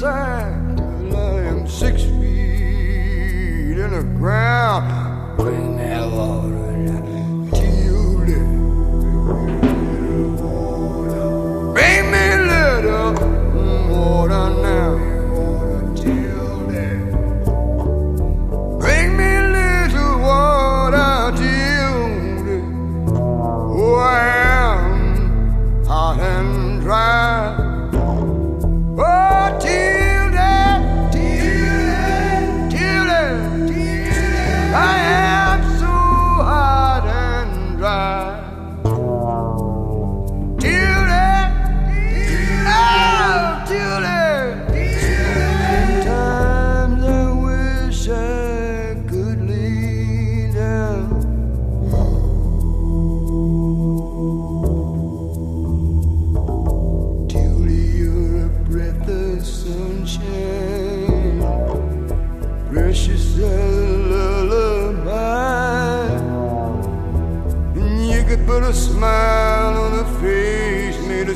sand I am six feet in the ground. Bring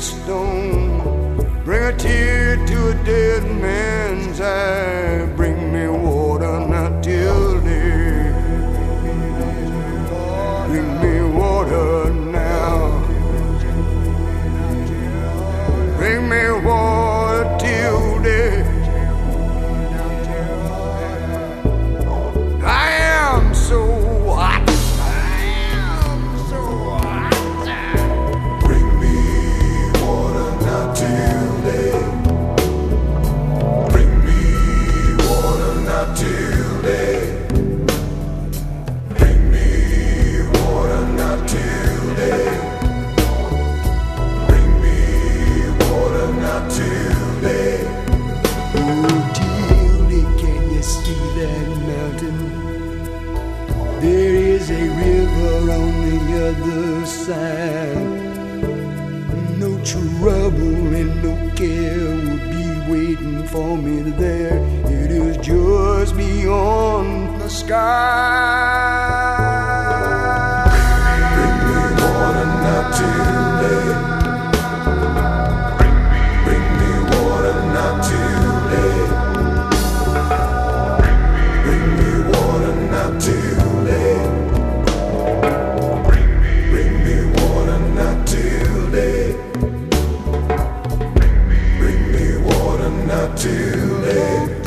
stone, bring a tear to a dead New can you see that mountain? There is a river on the other side. No trouble and no care will be waiting for me there. It is just beyond the sky. too late.